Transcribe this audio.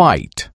fight.